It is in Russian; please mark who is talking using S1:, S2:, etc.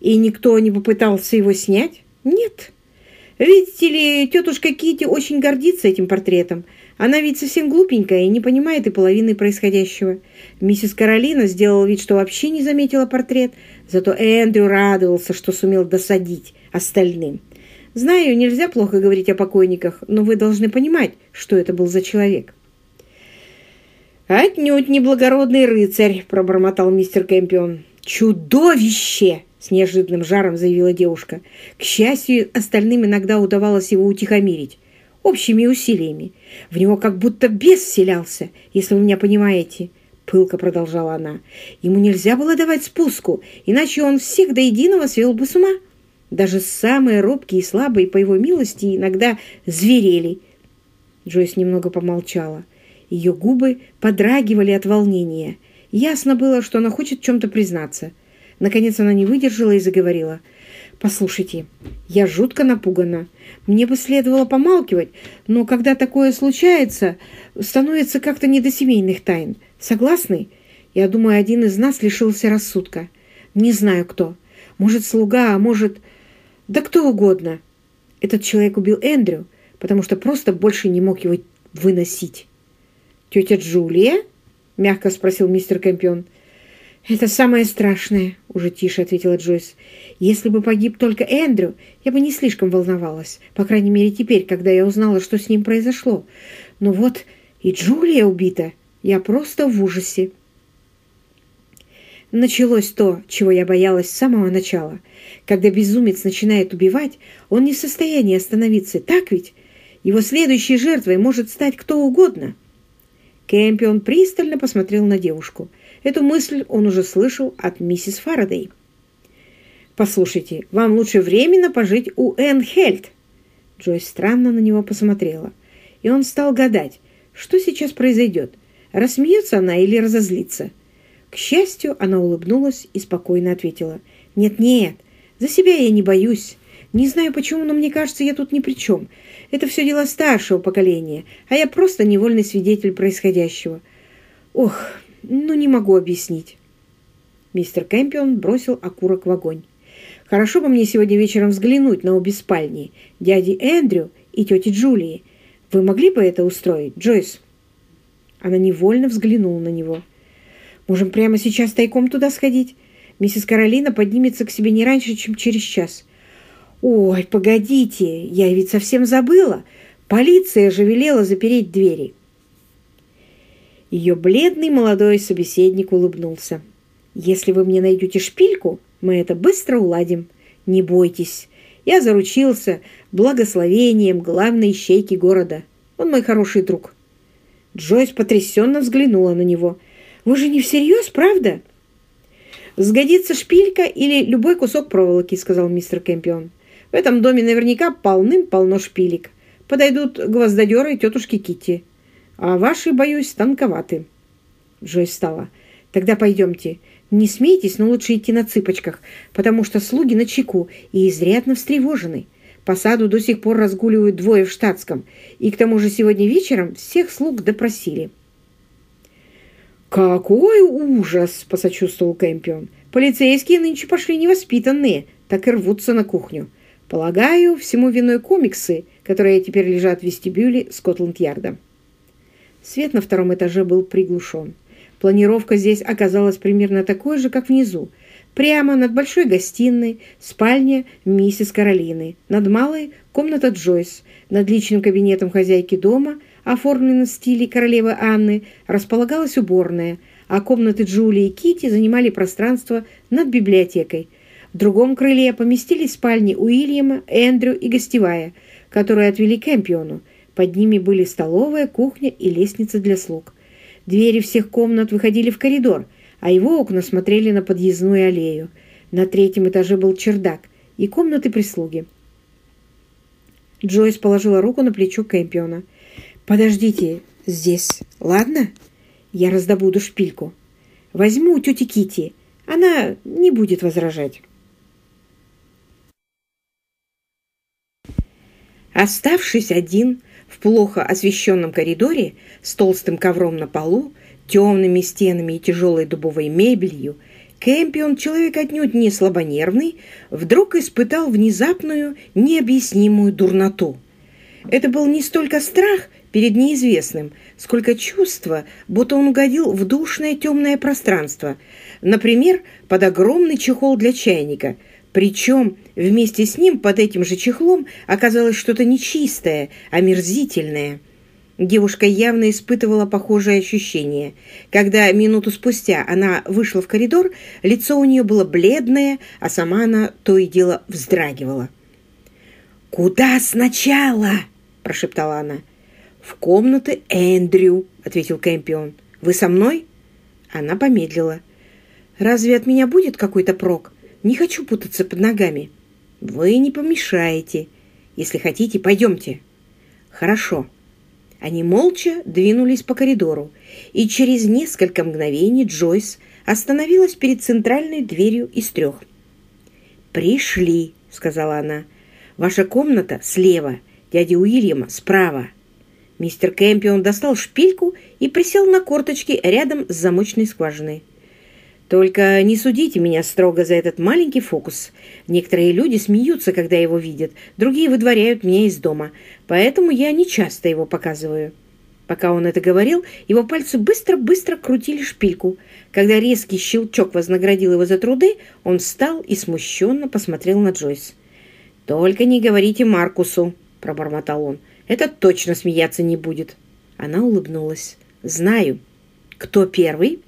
S1: И никто не попытался его снять? Нет. Видите ли, тетушка Кити очень гордится этим портретом. Она ведь совсем глупенькая и не понимает и половины происходящего. Миссис Каролина сделала вид, что вообще не заметила портрет, зато Эндрю радовался, что сумел досадить остальным. Знаю, нельзя плохо говорить о покойниках, но вы должны понимать, что это был за человек. «Отнюдь не благородный рыцарь», — пробормотал мистер Кэмпион. «Чудовище!» — с неожиданным жаром заявила девушка. К счастью, остальным иногда удавалось его утихомирить. Общими усилиями. В него как будто бес вселялся, если вы меня понимаете. Пылко продолжала она. Ему нельзя было давать спуску, иначе он всех до единого свел бы с ума. Даже самые робкие и слабые, по его милости, иногда зверели. Джойс немного помолчала. Ее губы подрагивали от волнения. Ясно было, что она хочет чем-то признаться. Наконец она не выдержала и заговорила. «Послушайте, я жутко напугана. Мне бы следовало помалкивать, но когда такое случается, становится как-то не до семейных тайн. Согласны? Я думаю, один из нас лишился рассудка. Не знаю кто. Может, слуга, а может... Да кто угодно. Этот человек убил Эндрю, потому что просто больше не мог его выносить. «Тетя Джулия?» — мягко спросил мистер Кэмпион. «Это самое страшное», — уже тише ответила Джойс. «Если бы погиб только Эндрю, я бы не слишком волновалась, по крайней мере теперь, когда я узнала, что с ним произошло. Но вот и Джулия убита. Я просто в ужасе». Началось то, чего я боялась с самого начала. Когда безумец начинает убивать, он не в состоянии остановиться, так ведь? Его следующей жертвой может стать кто угодно. Кэмпион пристально посмотрел на девушку. Эту мысль он уже слышал от миссис Фарадей. «Послушайте, вам лучше временно пожить у Энн Хельт». Джойс странно на него посмотрела, и он стал гадать, что сейчас произойдет, рассмеется она или разозлится. К счастью, она улыбнулась и спокойно ответила. «Нет-нет, за себя я не боюсь. Не знаю почему, но мне кажется, я тут ни при чем. Это все дело старшего поколения, а я просто невольный свидетель происходящего. Ох, ну не могу объяснить». Мистер Кэмпион бросил окурок в огонь. «Хорошо бы мне сегодня вечером взглянуть на обе спальни, дяди Эндрю и тети Джулии. Вы могли бы это устроить, Джойс?» Она невольно взглянула на него. Можем прямо сейчас тайком туда сходить. Миссис Каролина поднимется к себе не раньше, чем через час. Ой, погодите, я ведь совсем забыла. Полиция же велела запереть двери. Ее бледный молодой собеседник улыбнулся. «Если вы мне найдете шпильку, мы это быстро уладим. Не бойтесь. Я заручился благословением главной щейки города. Он мой хороший друг». Джойс потрясенно взглянула на него – вы же не всерьез, правда?» «Сгодится шпилька или любой кусок проволоки», — сказал мистер Кэмпион. «В этом доме наверняка полным-полно шпилек. Подойдут гвоздодеры и тетушки Китти. А ваши, боюсь, тонковаты». Джойс встала. «Тогда пойдемте. Не смейтесь, но лучше идти на цыпочках, потому что слуги на чеку и изрядно встревожены. По саду до сих пор разгуливают двое в штатском, и к тому же сегодня вечером всех слуг допросили». «Какой ужас!» – посочувствовал Кэмпион. «Полицейские нынче пошли невоспитанные, так и рвутся на кухню. Полагаю, всему виной комиксы, которые теперь лежат в вестибюле Скотланд-Ярда». Свет на втором этаже был приглушен. Планировка здесь оказалась примерно такой же, как внизу. Прямо над большой гостиной спальня миссис Каролины, над малой – комната Джойс, над личным кабинетом хозяйки дома – оформлена в стиле королевы Анны, располагалась уборная, а комнаты Джулии и Кити занимали пространство над библиотекой. В другом крыле поместились спальни Уильяма, Эндрю и гостевая, которые отвели к Эмпиону. Под ними были столовая, кухня и лестница для слуг. Двери всех комнат выходили в коридор, а его окна смотрели на подъездную аллею. На третьем этаже был чердак и комнаты прислуги. Джойс положила руку на плечо Кэмпиона – Подождите здесь, ладно? Я раздобуду шпильку. Возьму у тети Кити. Она не будет возражать. Оставшись один в плохо освещенном коридоре с толстым ковром на полу, темными стенами и тяжелой дубовой мебелью, Кэмпион, человек отнюдь не слабонервный, вдруг испытал внезапную, необъяснимую дурноту. Это был не столько страх перед неизвестным, сколько чувство, будто он угодил в душное темное пространство, например, под огромный чехол для чайника, причем вместе с ним под этим же чехлом оказалось что-то нечистое, омерзительное – Девушка явно испытывала похожее ощущение. Когда минуту спустя она вышла в коридор, лицо у нее было бледное, а сама она то и дело вздрагивала. «Куда сначала?» – прошептала она. «В комнаты Эндрю», – ответил Кэмпион. «Вы со мной?» Она помедлила. «Разве от меня будет какой-то прок? Не хочу путаться под ногами». «Вы не помешаете. Если хотите, пойдемте». «Хорошо». Они молча двинулись по коридору, и через несколько мгновений Джойс остановилась перед центральной дверью из трех. «Пришли», — сказала она. «Ваша комната слева, дяди Уильяма справа». Мистер Кэмпион достал шпильку и присел на корточки рядом с замочной скважиной. Только не судите меня строго за этот маленький фокус. Некоторые люди смеются, когда его видят, другие выдворяют меня из дома, поэтому я не часто его показываю». Пока он это говорил, его пальцы быстро-быстро крутили шпильку. Когда резкий щелчок вознаградил его за труды, он встал и смущенно посмотрел на Джойс. «Только не говорите Маркусу», — пробормотал он. «Это точно смеяться не будет». Она улыбнулась. «Знаю. Кто первый?»